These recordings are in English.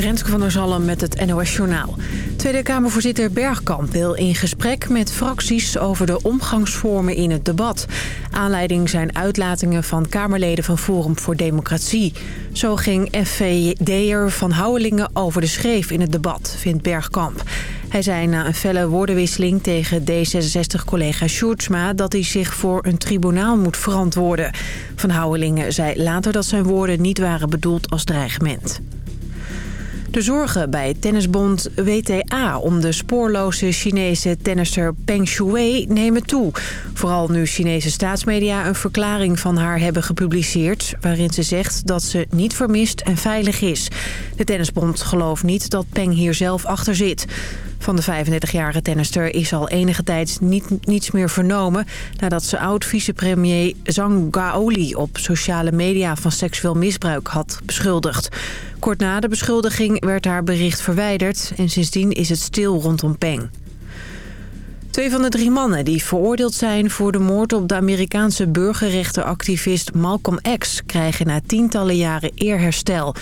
Renske van der Zalm met het NOS Journaal. Tweede Kamervoorzitter Bergkamp wil in gesprek met fracties over de omgangsvormen in het debat. Aanleiding zijn uitlatingen van Kamerleden van Forum voor Democratie. Zo ging FVD'er Van Houwelingen over de schreef in het debat, vindt Bergkamp. Hij zei na een felle woordenwisseling tegen D66-collega Sjoerdsma... dat hij zich voor een tribunaal moet verantwoorden. Van Houwelingen zei later dat zijn woorden niet waren bedoeld als dreigement. De zorgen bij tennisbond WTA om de spoorloze Chinese tennisser Peng Shuai nemen toe. Vooral nu Chinese staatsmedia een verklaring van haar hebben gepubliceerd... waarin ze zegt dat ze niet vermist en veilig is. De tennisbond gelooft niet dat Peng hier zelf achter zit. Van de 35-jarige tennister is al enige tijd niet, niets meer vernomen... nadat ze oud-vicepremier Zhang Gaoli op sociale media van seksueel misbruik had beschuldigd. Kort na de beschuldiging werd haar bericht verwijderd... en sindsdien is het stil rondom Peng. Twee van de drie mannen die veroordeeld zijn voor de moord op de Amerikaanse burgerrechtenactivist Malcolm X... krijgen na tientallen jaren eerherstel.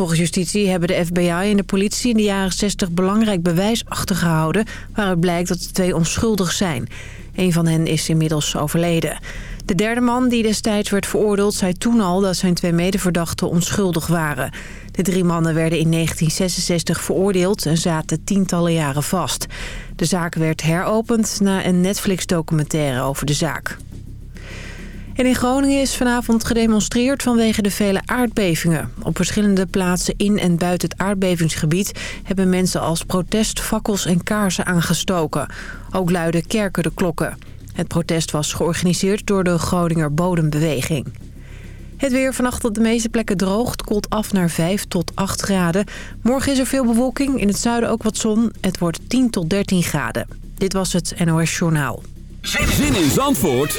Volgens justitie hebben de FBI en de politie in de jaren 60 belangrijk bewijs achtergehouden... waaruit blijkt dat de twee onschuldig zijn. Een van hen is inmiddels overleden. De derde man die destijds werd veroordeeld zei toen al dat zijn twee medeverdachten onschuldig waren. De drie mannen werden in 1966 veroordeeld en zaten tientallen jaren vast. De zaak werd heropend na een Netflix-documentaire over de zaak. En in Groningen is vanavond gedemonstreerd vanwege de vele aardbevingen. Op verschillende plaatsen in en buiten het aardbevingsgebied... hebben mensen als protest fakkels en kaarsen aangestoken. Ook luiden kerken de klokken. Het protest was georganiseerd door de Groninger Bodembeweging. Het weer vannacht op de meeste plekken droogt, koelt af naar 5 tot 8 graden. Morgen is er veel bewolking, in het zuiden ook wat zon. Het wordt 10 tot 13 graden. Dit was het NOS Journaal. Zin in Zandvoort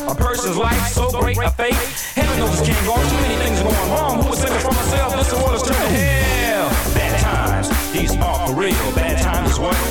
a person's life so great a fate? Heaven knows this can't go. Too many things are going wrong. Who would save it from myself? This world is turning hell. Bad times, these are for real. Bad times is what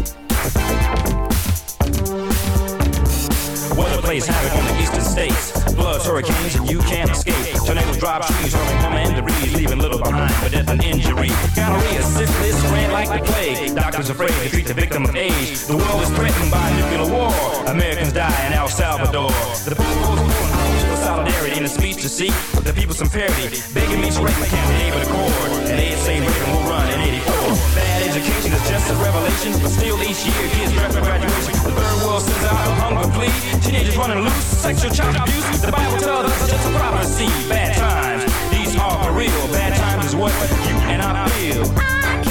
Plays havoc on the eastern states. Floods, hurricanes, and you can't escape. Tornadoes drop trees, hurling home and debris, leaving little behind for death and injury. Gonorrhea, syphilis, ran like the plague. Doctors afraid to treat the victim of age. The world is threatened by nuclear war. Americans die in El Salvador. The people's solidarity in a speech to seek the people some parity. Begging me to break my candidate with accord. And they say Reagan will run in 84. Bad education is just a revelation, but still each year kids draft for graduation. The third world sends out a hunger plea. Teenagers running loose, sexual child abuse. The Bible tells us it's just a prophecy. Bad times, these are for real. Bad times is what you and I feel. I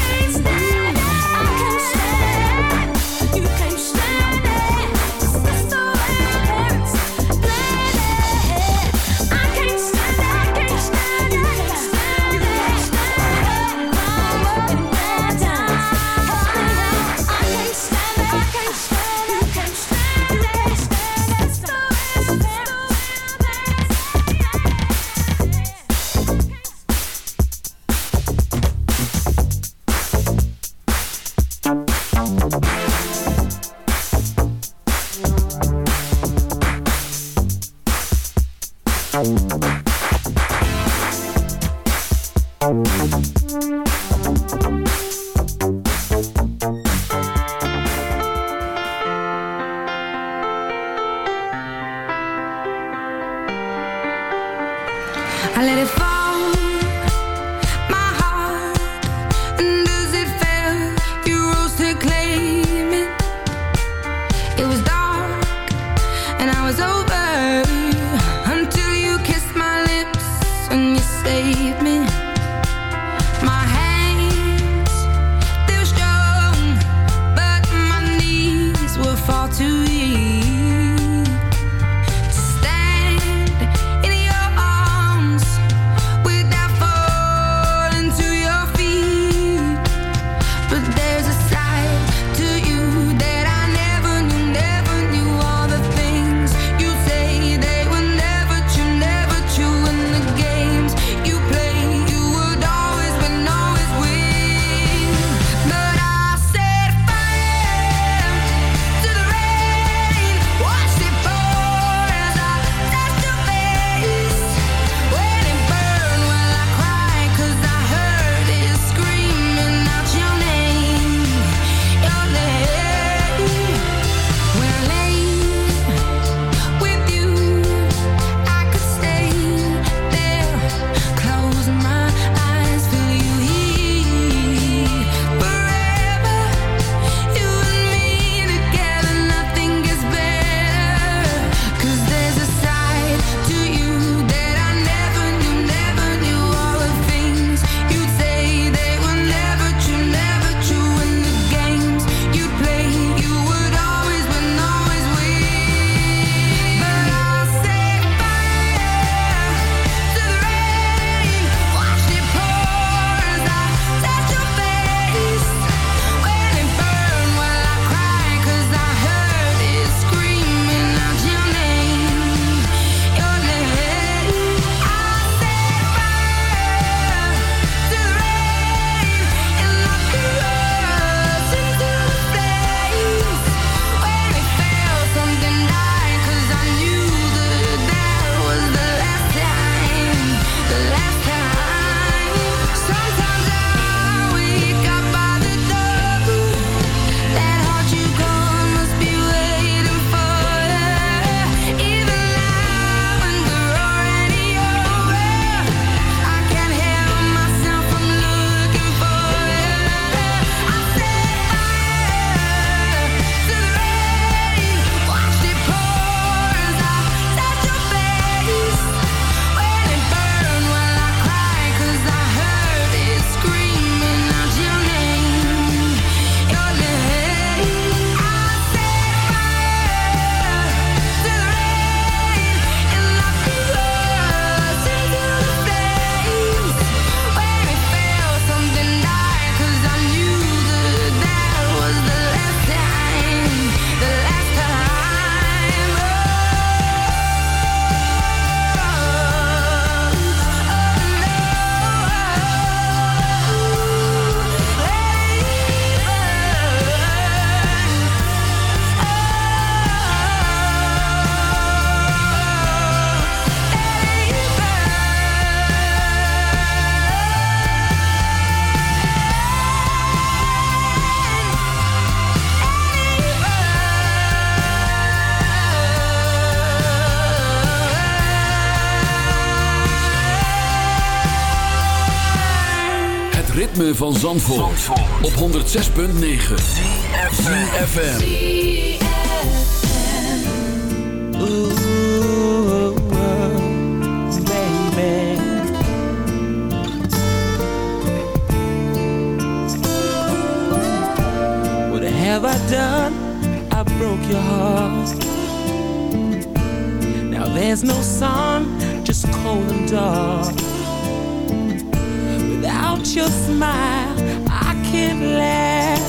Ritme van Zandvoort, Zandvoort. op 106.9 ZFM Ooh, What have I done? I broke your heart Now there's no sun, just cold and dark Won't you smile? I can't laugh.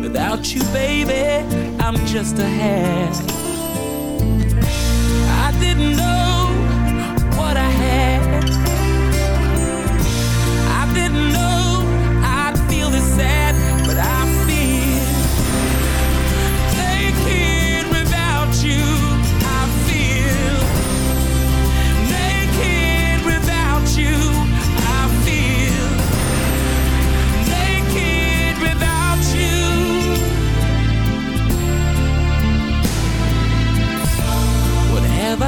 Without you, baby, I'm just a half. I didn't know.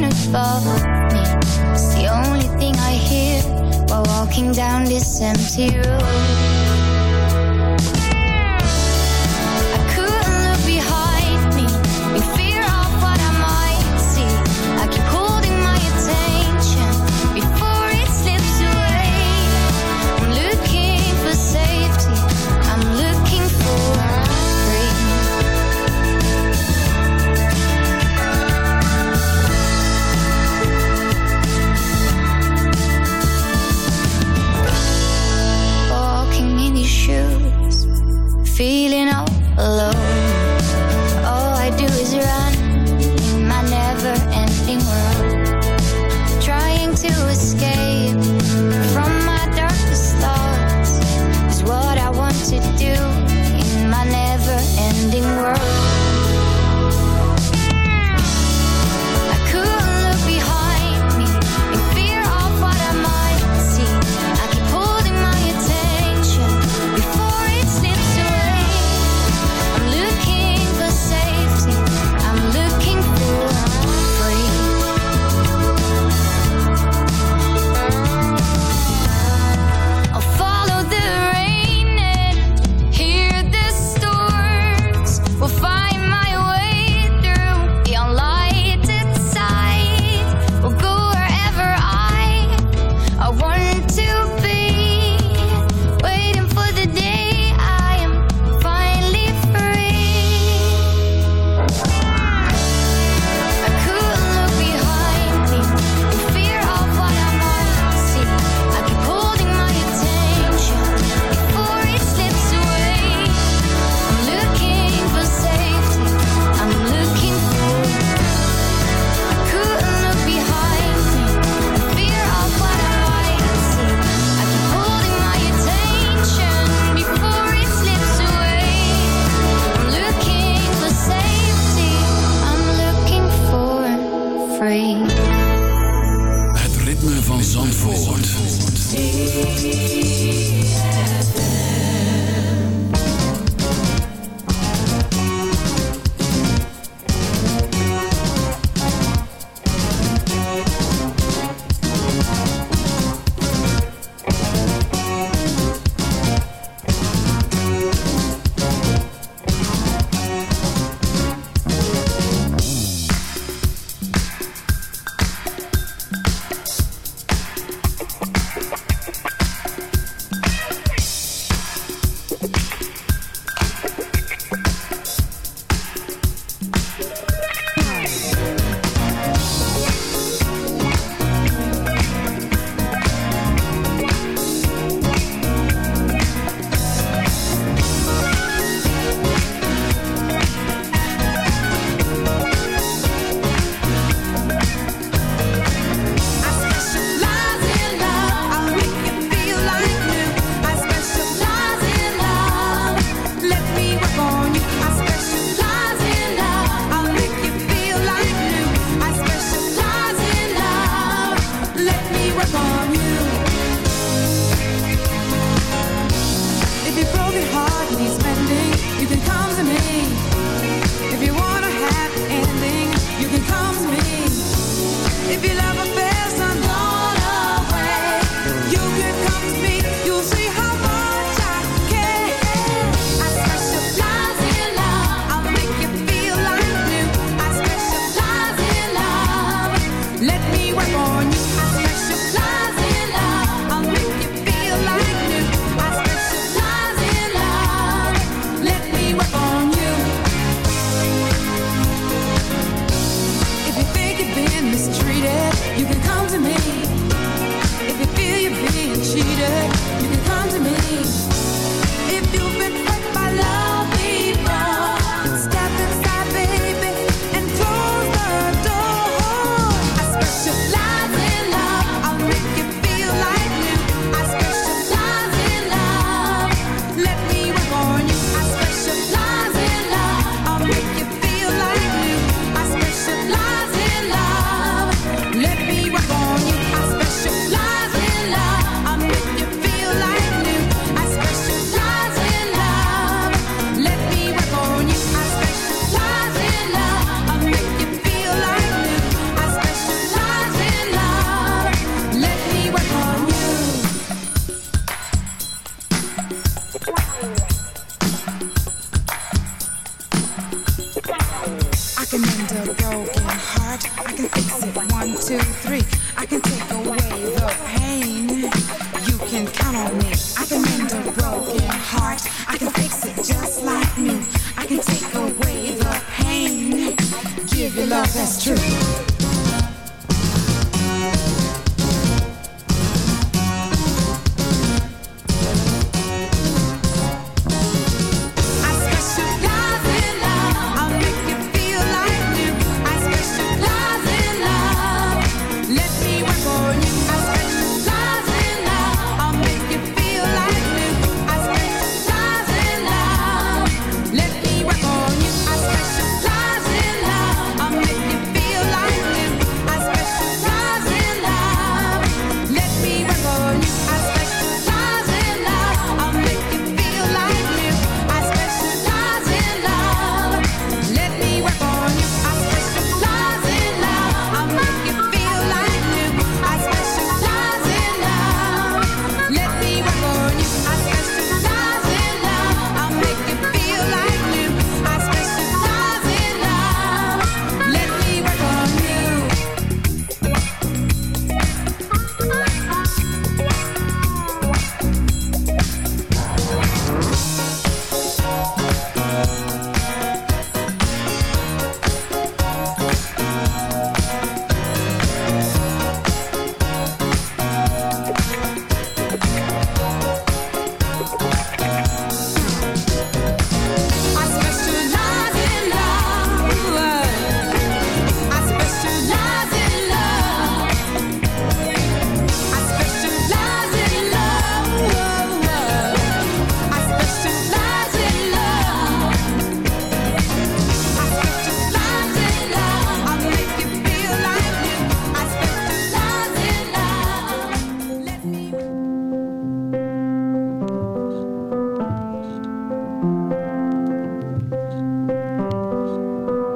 me. It's the only thing I hear while walking down this empty road.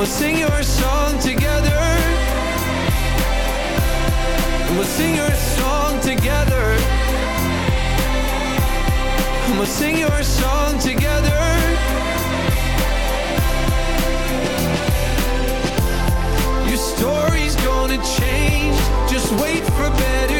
I'ma sing your song together. We'll sing your song together. We'll sing your song together. Your story's gonna change. Just wait for better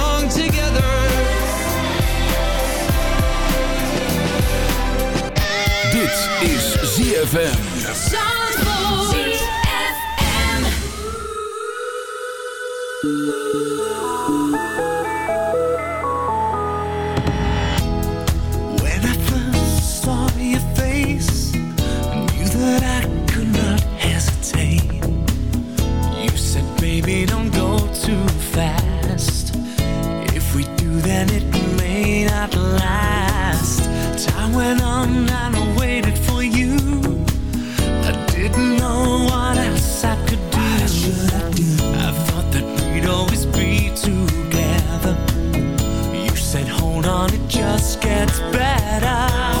ZFM. On, it just gets better.